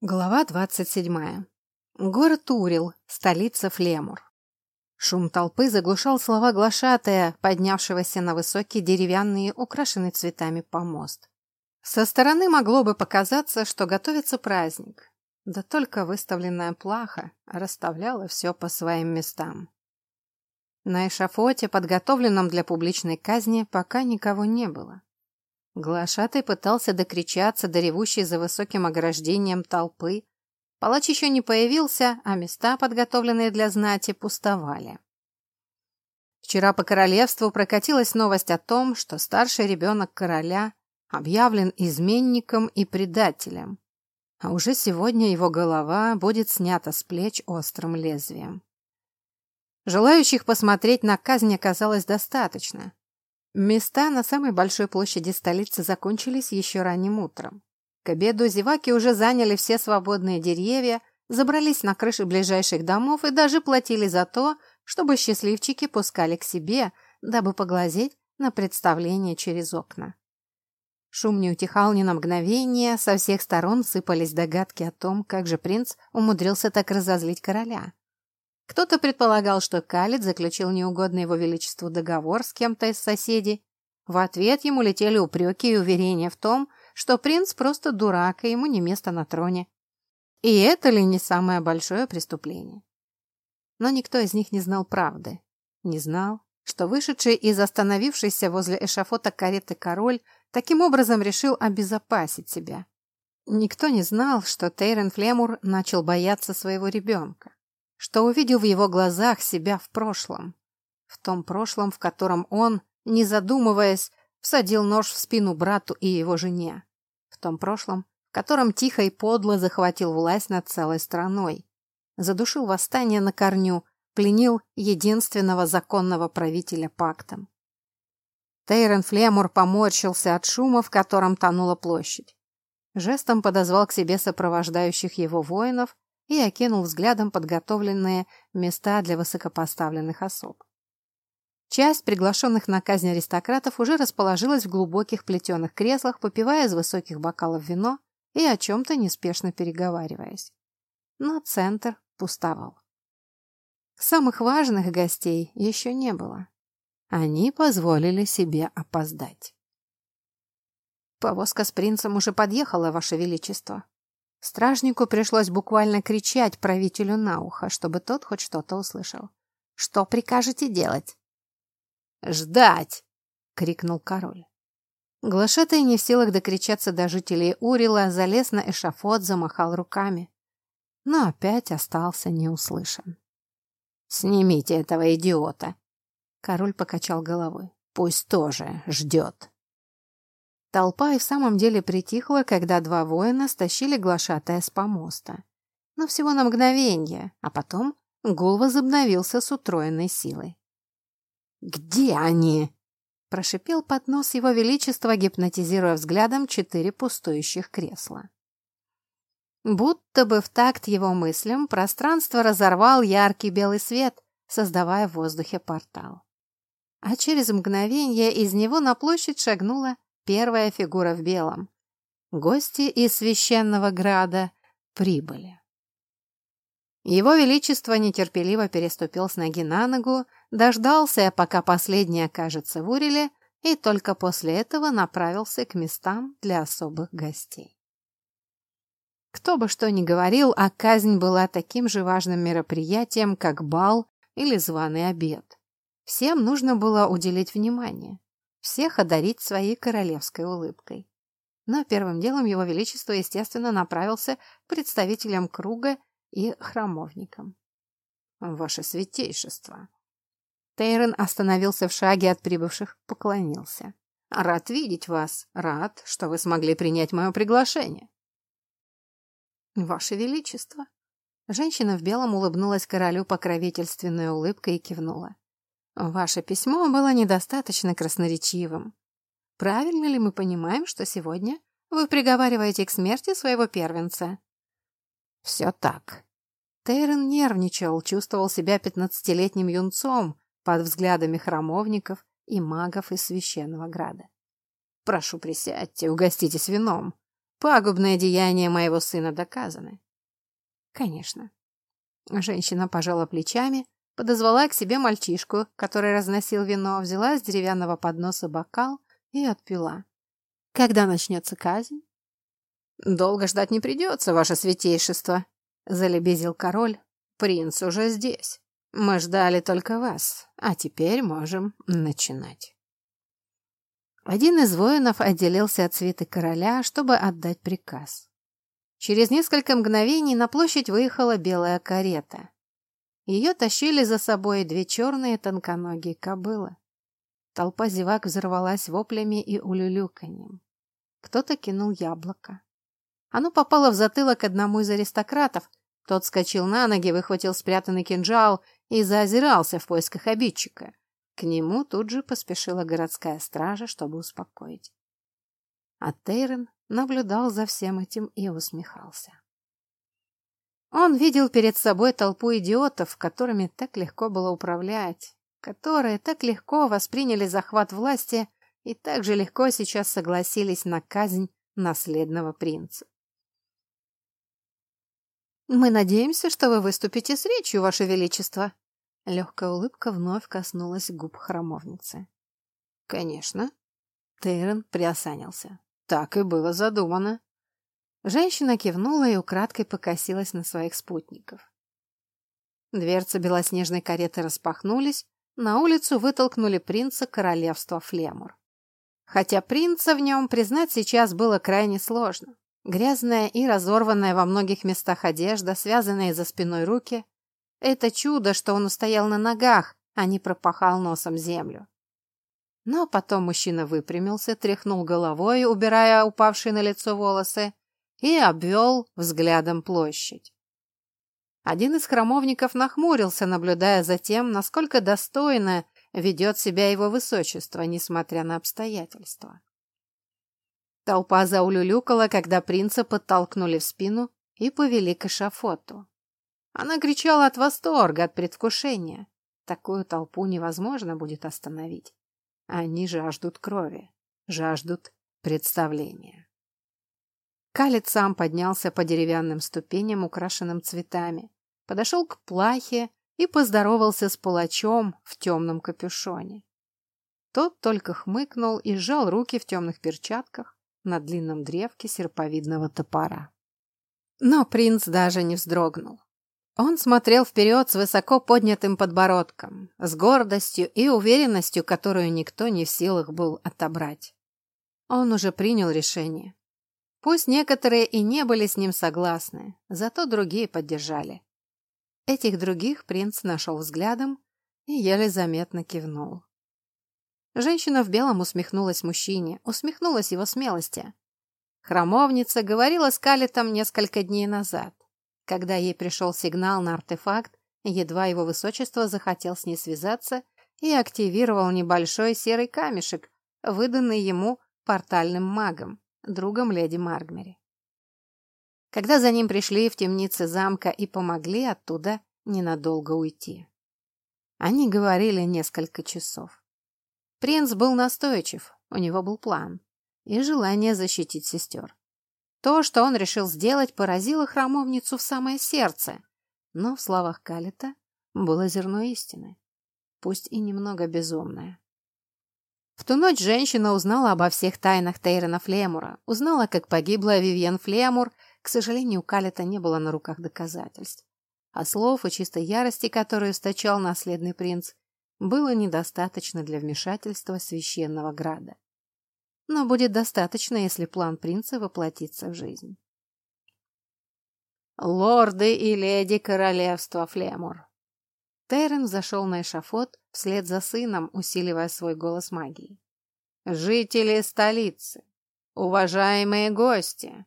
Глава двадцать седьмая. Город Урил, столица Флемур. Шум толпы заглушал слова глашатая, поднявшегося на высокий деревянный, украшенный цветами помост. Со стороны могло бы показаться, что готовится праздник, да только выставленная плаха расставляла все по своим местам. На эшафоте, подготовленном для публичной казни, пока никого не было. Глашатый пытался докричаться до ревущей за высоким ограждением толпы. Палач еще не появился, а места, подготовленные для знати, пустовали. Вчера по королевству прокатилась новость о том, что старший ребенок короля объявлен изменником и предателем, а уже сегодня его голова будет снята с плеч острым лезвием. Желающих посмотреть на казнь оказалось достаточно. Места на самой большой площади столицы закончились еще ранним утром. К обеду зеваки уже заняли все свободные деревья, забрались на крыши ближайших домов и даже платили за то, чтобы счастливчики пускали к себе, дабы поглазеть на представление через окна. Шум не утихал ни на мгновение, со всех сторон сыпались догадки о том, как же принц умудрился так разозлить короля. Кто-то предполагал, что Калит заключил неугодный его величеству договор с кем-то из соседей. В ответ ему летели упреки и уверения в том, что принц просто дурак, и ему не место на троне. И это ли не самое большое преступление? Но никто из них не знал правды. Не знал, что вышедший из остановившейся возле эшафота кареты король таким образом решил обезопасить себя. Никто не знал, что Тейрен Флемур начал бояться своего ребенка что увидел в его глазах себя в прошлом. В том прошлом, в котором он, не задумываясь, всадил нож в спину брату и его жене. В том прошлом, в котором тихо и подло захватил власть над целой страной. Задушил восстание на корню, пленил единственного законного правителя пактом. Тейрен Флемур поморщился от шума, в котором тонула площадь. Жестом подозвал к себе сопровождающих его воинов и окинул взглядом подготовленные места для высокопоставленных особ. Часть приглашенных на казнь аристократов уже расположилась в глубоких плетеных креслах, попивая из высоких бокалов вино и о чем-то неспешно переговариваясь. Но центр пустовал. Самых важных гостей еще не было. Они позволили себе опоздать. «Повозка с принцем уже подъехала, Ваше Величество», Стражнику пришлось буквально кричать правителю на ухо, чтобы тот хоть что-то услышал. «Что прикажете делать?» «Ждать!» — крикнул король. Глашатый не в силах докричаться до жителей Урила, залез на эшафот, замахал руками. Но опять остался неуслышан. «Снимите этого идиота!» Король покачал головой. «Пусть тоже ждет!» Толпа и в самом деле притихла, когда два воина стащили глашатая с помоста. Но всего на мгновение, а потом гул возобновился с утроенной силой. «Где они?» – прошипел под нос его величества, гипнотизируя взглядом четыре пустующих кресла. Будто бы в такт его мыслям пространство разорвал яркий белый свет, создавая в воздухе портал. А через мгновение из него на площадь шагнула первая фигура в белом. Гости из священного града прибыли. Его Величество нетерпеливо переступил с ноги на ногу, дождался, пока последний окажется в Уреле, и только после этого направился к местам для особых гостей. Кто бы что ни говорил, а казнь была таким же важным мероприятием, как бал или званый обед. Всем нужно было уделить внимание всех одарить своей королевской улыбкой. Но первым делом его величество, естественно, направился к представителям круга и храмовникам. «Ваше святейшество!» Тейрон остановился в шаге от прибывших, поклонился. «Рад видеть вас. Рад, что вы смогли принять мое приглашение». «Ваше Величество!» Женщина в белом улыбнулась королю покровительственной улыбкой и кивнула. Ваше письмо было недостаточно красноречивым. Правильно ли мы понимаем, что сегодня вы приговариваете к смерти своего первенца? Все так. Тейрон нервничал, чувствовал себя пятнадцатилетним юнцом под взглядами храмовников и магов из священного града. Прошу, присядьте, угоститесь вином. Пагубные деяния моего сына доказаны. Конечно. Женщина пожала плечами, подозвала к себе мальчишку, который разносил вино, взяла с деревянного подноса бокал и отпила. Когда начнется казнь? Долго ждать не придется, ваше святейшество, залебезил король. Принц уже здесь. Мы ждали только вас, а теперь можем начинать. Один из воинов отделился от свиты короля, чтобы отдать приказ. Через несколько мгновений на площадь выехала белая карета. Ее тащили за собой две черные тонконогие кобылы. Толпа зевак взорвалась воплями и улюлюканьем. Кто-то кинул яблоко. Оно попало в затылок одному из аристократов. Тот скочил на ноги, выхватил спрятанный кинжал и заозирался в поисках обидчика. К нему тут же поспешила городская стража, чтобы успокоить. А Тейрон наблюдал за всем этим и усмехался. Он видел перед собой толпу идиотов, которыми так легко было управлять, которые так легко восприняли захват власти и так же легко сейчас согласились на казнь наследного принца. «Мы надеемся, что вы выступите с речью, Ваше Величество». Легкая улыбка вновь коснулась губ храмовницы. «Конечно». Тейрон приосанился. Так и было задумано. Женщина кивнула и украдкой покосилась на своих спутников. Дверцы белоснежной кареты распахнулись, на улицу вытолкнули принца королевства Флемур. Хотя принца в нем признать сейчас было крайне сложно. Грязная и разорванная во многих местах одежда, связанные за спиной руки. Это чудо, что он устоял на ногах, а не пропахал носом землю. Но потом мужчина выпрямился, тряхнул головой, убирая упавшие на лицо волосы, и обвел взглядом площадь. Один из храмовников нахмурился, наблюдая за тем, насколько достойно ведет себя его высочество, несмотря на обстоятельства. Толпа заулюлюкала, когда принца подтолкнули в спину и повели к эшафоту. Она кричала от восторга, от предвкушения. Такую толпу невозможно будет остановить. Они жаждут крови, жаждут представления. Калит сам поднялся по деревянным ступеням, украшенным цветами, подошел к плахе и поздоровался с палачом в темном капюшоне. Тот только хмыкнул и сжал руки в темных перчатках, на длинном древке серповидного топора. Но принц даже не вздрогнул. Он смотрел вперед с высоко поднятым подбородком, с гордостью и уверенностью, которую никто не в силах был отобрать. Он уже принял решение. Пусть некоторые и не были с ним согласны, зато другие поддержали. Этих других принц нашел взглядом и еле заметно кивнул. Женщина в белом усмехнулась мужчине, усмехнулась его смелости. Храмовница говорила с Калитом несколько дней назад. Когда ей пришел сигнал на артефакт, едва его высочество захотел с ней связаться и активировал небольшой серый камешек, выданный ему портальным магом, другом леди Маргмери. Когда за ним пришли в темнице замка и помогли оттуда ненадолго уйти. Они говорили несколько часов. Принц был настойчив, у него был план и желание защитить сестер. То, что он решил сделать, поразило храмовницу в самое сердце, но в словах Калита было зерно истины, пусть и немного безумное. В ту ночь женщина узнала обо всех тайнах Тейрона Флемура, узнала, как погибла Вивьен Флемур, к сожалению, у Калита не было на руках доказательств. А слов и чистой ярости, которую источал наследный принц, было недостаточно для вмешательства священного града. Но будет достаточно, если план принца воплотится в жизнь. «Лорды и леди королевства Флемур!» Террен зашел на эшафот вслед за сыном, усиливая свой голос магии. «Жители столицы! Уважаемые гости!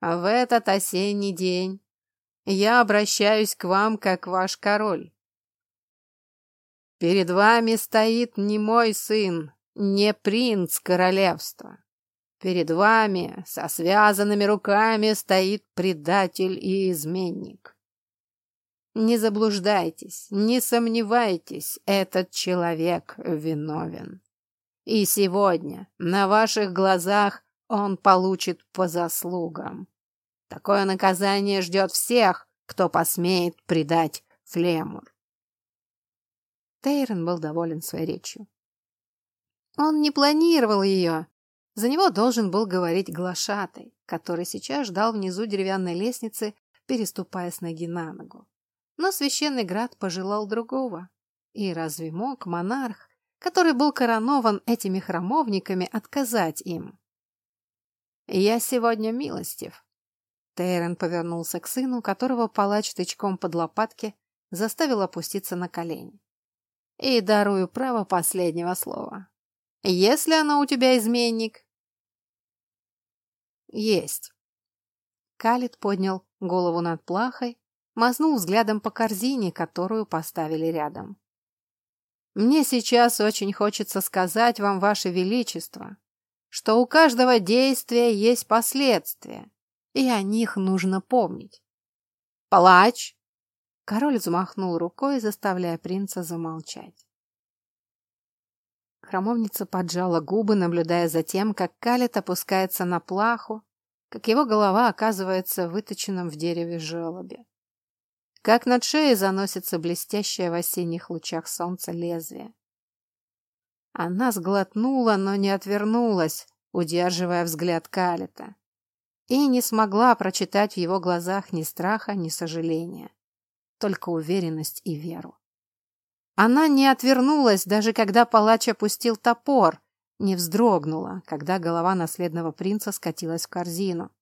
В этот осенний день я обращаюсь к вам как ваш король. Перед вами стоит не мой сын, не принц королевства. Перед вами со связанными руками стоит предатель и изменник. Не заблуждайтесь, не сомневайтесь, этот человек виновен. И сегодня на ваших глазах он получит по заслугам. Такое наказание ждет всех, кто посмеет предать Флемур. Тейрон был доволен своей речью. Он не планировал ее. За него должен был говорить глашатай, который сейчас ждал внизу деревянной лестницы, переступая с ноги на ногу. Но священный град пожелал другого. И разве мог монарх, который был коронован этими храмовниками, отказать им? «Я сегодня милостив». Тейрон повернулся к сыну, которого палач тычком под лопатки заставил опуститься на колени. «И дарую право последнего слова. Если оно у тебя изменник...» «Есть». Калит поднял голову над плахой, мазнул взглядом по корзине, которую поставили рядом. «Мне сейчас очень хочется сказать вам, Ваше Величество, что у каждого действия есть последствия, и о них нужно помнить. «Плачь!» Король взмахнул рукой, заставляя принца замолчать. Хромовница поджала губы, наблюдая за тем, как Калет опускается на плаху, как его голова оказывается выточенным в дереве желобе. Как над шеей заносится блестящее в осенних лучах солнца лезвие. Она сглотнула, но не отвернулась, удерживая взгляд Калита. И не смогла прочитать в его глазах ни страха, ни сожаления. Только уверенность и веру. Она не отвернулась, даже когда палач опустил топор, не вздрогнула, когда голова наследного принца скатилась в корзину,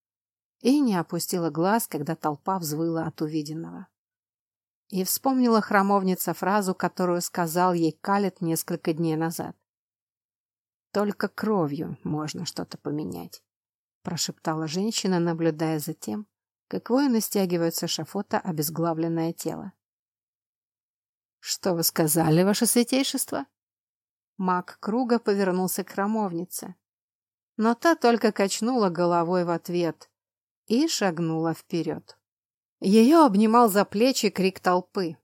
и не опустила глаз, когда толпа взвыла от увиденного. И вспомнила храмовница фразу, которую сказал ей Калет несколько дней назад. Только кровью можно что-то поменять, прошептала женщина, наблюдая за тем, как воины стягивают с шафота обезглавленное тело. Что вы сказали, ваше святейшество? Маг круга повернулся к храмовнице, но та только качнула головой в ответ и шагнула вперед. Ее обнимал за плечи крик толпы.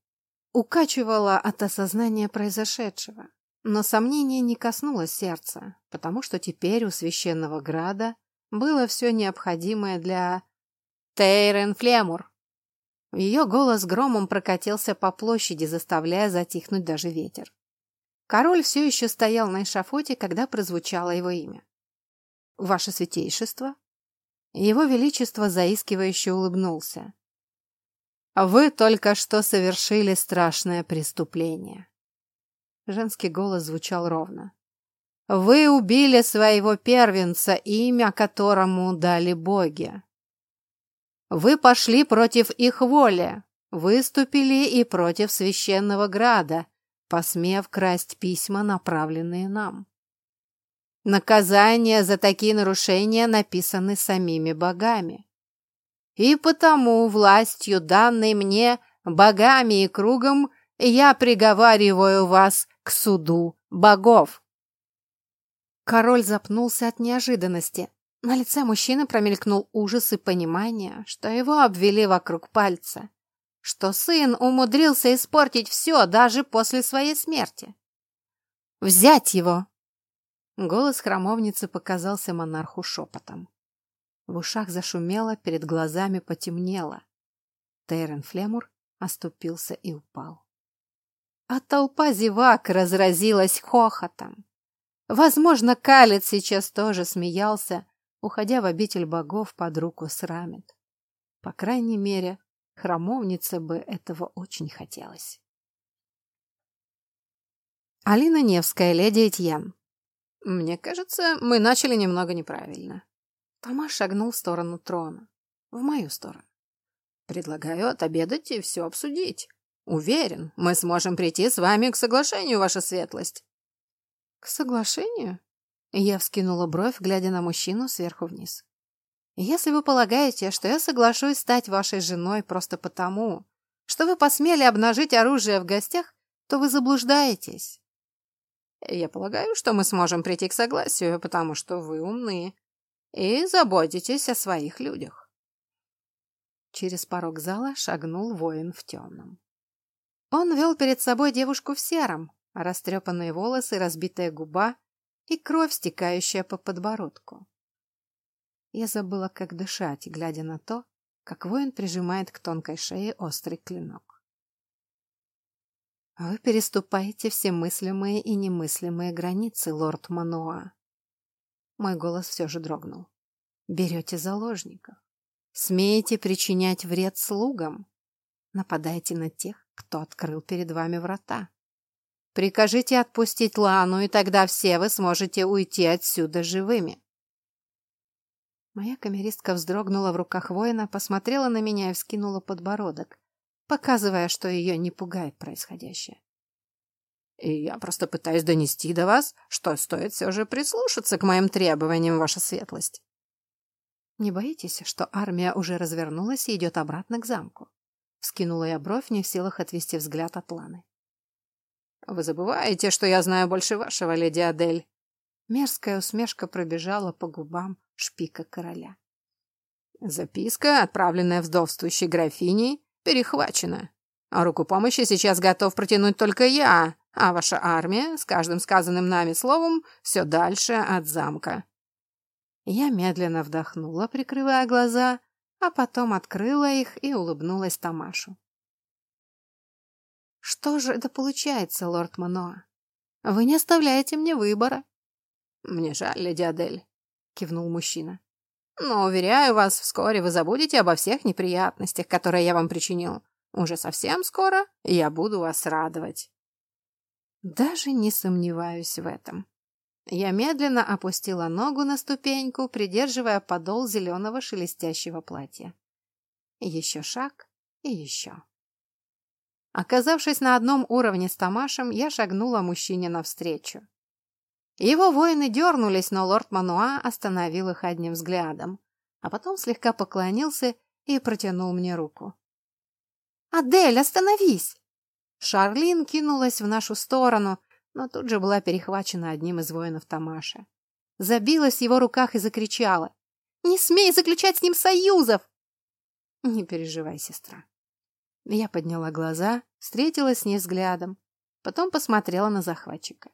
Укачивала от осознания произошедшего. Но сомнение не коснулось сердца, потому что теперь у священного града было все необходимое для... Тейрен Флемур! Ее голос громом прокатился по площади, заставляя затихнуть даже ветер. Король все еще стоял на эшафоте, когда прозвучало его имя. «Ваше святейшество?» Его Величество заискивающе улыбнулся. «Вы только что совершили страшное преступление. Женский голос звучал ровно. «Вы убили своего первенца, имя которому дали боги. Вы пошли против их воли, выступили и против священного града, посмев красть письма, направленные нам. Наказания за такие нарушения написаны самими богами. И потому властью, данной мне богами и кругом, я приговариваю вас к суду богов. Король запнулся от неожиданности. На лице мужчины промелькнул ужас и понимание, что его обвели вокруг пальца, что сын умудрился испортить все даже после своей смерти. «Взять его!» Голос храмовницы показался монарху шепотом. В ушах зашумело, перед глазами потемнело. Тейрен Флемур оступился и упал а толпа зевак разразилась хохотом. Возможно, Калец сейчас тоже смеялся, уходя в обитель богов под руку с Рамет. По крайней мере, храмовнице бы этого очень хотелось. Алина Невская, леди Этьен. Мне кажется, мы начали немного неправильно. Томаш шагнул в сторону трона. В мою сторону. Предлагаю отобедать и все обсудить. Уверен, мы сможем прийти с вами к соглашению, ваша светлость. К соглашению? Я вскинула бровь, глядя на мужчину сверху вниз. Если вы полагаете, что я соглашусь стать вашей женой просто потому, что вы посмели обнажить оружие в гостях, то вы заблуждаетесь. Я полагаю, что мы сможем прийти к согласию, потому что вы умны и заботитесь о своих людях. Через порог зала шагнул воин в темном. Он вел перед собой девушку в сером, растрепанные волосы, разбитая губа и кровь, стекающая по подбородку. я забыла, как дышать, глядя на то, как воин прижимает к тонкой шее острый клинок. Вы переступаете все мыслимые и немыслимые границы, лорд Мануа. Мой голос все же дрогнул. Берете заложников. Смеете причинять вред слугам. Нападаете на тех, кто открыл перед вами врата. Прикажите отпустить Лану, и тогда все вы сможете уйти отсюда живыми. Моя камеристка вздрогнула в руках воина, посмотрела на меня и вскинула подбородок, показывая, что ее не пугает происходящее. И я просто пытаюсь донести до вас, что стоит все же прислушаться к моим требованиям, ваша светлость. Не боитесь, что армия уже развернулась и идет обратно к замку? Вскинула я бровь, не в силах отвести взгляд от Ланы. Вы забываете, что я знаю больше вашего, леди Адель. Мерзкая усмешка пробежала по губам шпика короля. Записка, отправленная вдовствующей графиней, перехвачена. А руку помощи сейчас готов протянуть только я, а ваша армия, с каждым сказанным нами словом, все дальше от замка. Я медленно вдохнула, прикрывая глаза, а потом открыла их и улыбнулась Тамашу. Что же это получается, лорд Маноа? Вы не оставляете мне выбора. Мне жаль, леди Адель, кивнул мужчина. Но, уверяю вас, вскоре вы забудете обо всех неприятностях, которые я вам причинил. Уже совсем скоро я буду вас радовать. Даже не сомневаюсь в этом. Я медленно опустила ногу на ступеньку, придерживая подол зеленого шелестящего платья. Еще шаг и еще. Оказавшись на одном уровне с Тамашем, я шагнула мужчине навстречу. Его воины дернулись, но лорд Мануа остановил их одним взглядом, а потом слегка поклонился и протянул мне руку. «Адель, остановись!» Шарлин кинулась в нашу сторону, но тут же была перехвачена одним из воинов Тамаша. Забилась в его руках и закричала. «Не смей заключать с ним союзов!» «Не переживай, сестра». Я подняла глаза, встретилась с ней взглядом, потом посмотрела на захватчика.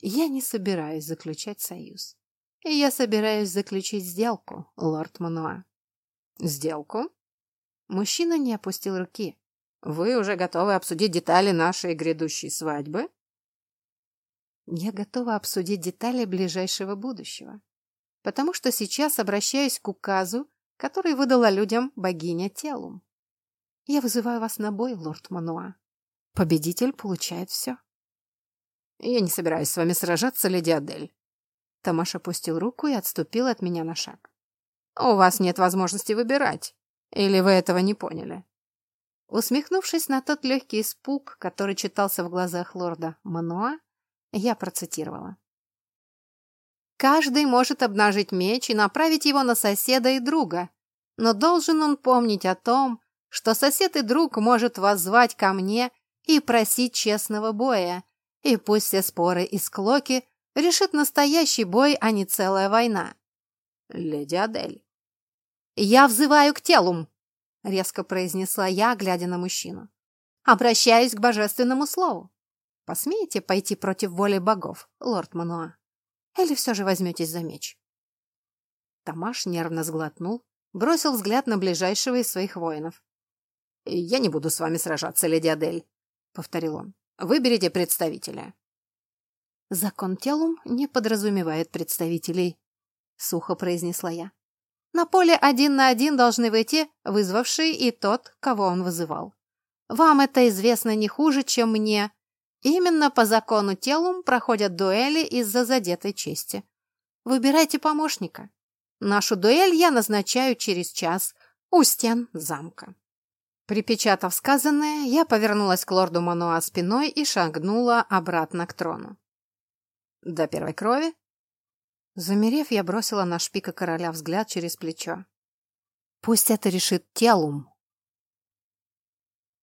«Я не собираюсь заключать союз. И я собираюсь заключить сделку, лорд Мануа». «Сделку?» Мужчина не опустил руки. «Вы уже готовы обсудить детали нашей грядущей свадьбы?» Я готова обсудить детали ближайшего будущего, потому что сейчас обращаюсь к указу, который выдала людям богиня Телум. Я вызываю вас на бой, лорд Мануа. Победитель получает все. Я не собираюсь с вами сражаться, леди Адель. Тамаш опустил руку и отступил от меня на шаг. У вас нет возможности выбирать. Или вы этого не поняли? Усмехнувшись на тот легкий испуг, который читался в глазах лорда Мануа, я процитировала. Каждый может обнажить меч и направить его на соседа и друга, но должен он помнить о том, что сосед и друг может воззвать ко мне и просить честного боя, и пусть все споры и склоки решит настоящий бой, а не целая война. Леди Адель. «Я взываю к телу», — резко произнесла я, глядя на мужчину. «Обращаюсь к божественному слову. Посмеете пойти против воли богов, лорд Мануа? Или все же возьметесь за меч?» Тамаш нервно сглотнул, бросил взгляд на ближайшего из своих воинов. «Я не буду с вами сражаться, леди Адель», — повторил он. «Выберите представителя». «Закон телум не подразумевает представителей», — сухо произнесла я. «На поле один на один должны выйти вызвавший и тот, кого он вызывал. Вам это известно не хуже, чем мне, Именно по закону телум проходят дуэли из-за задетой чести. Выбирайте помощника. Нашу дуэль я назначаю через час у стен замка. Припечатав сказанное, я повернулась к лорду Мануа спиной и шагнула обратно к трону. До первой крови? Замерев, я бросила на шпика короля взгляд через плечо. Пусть это решит телум.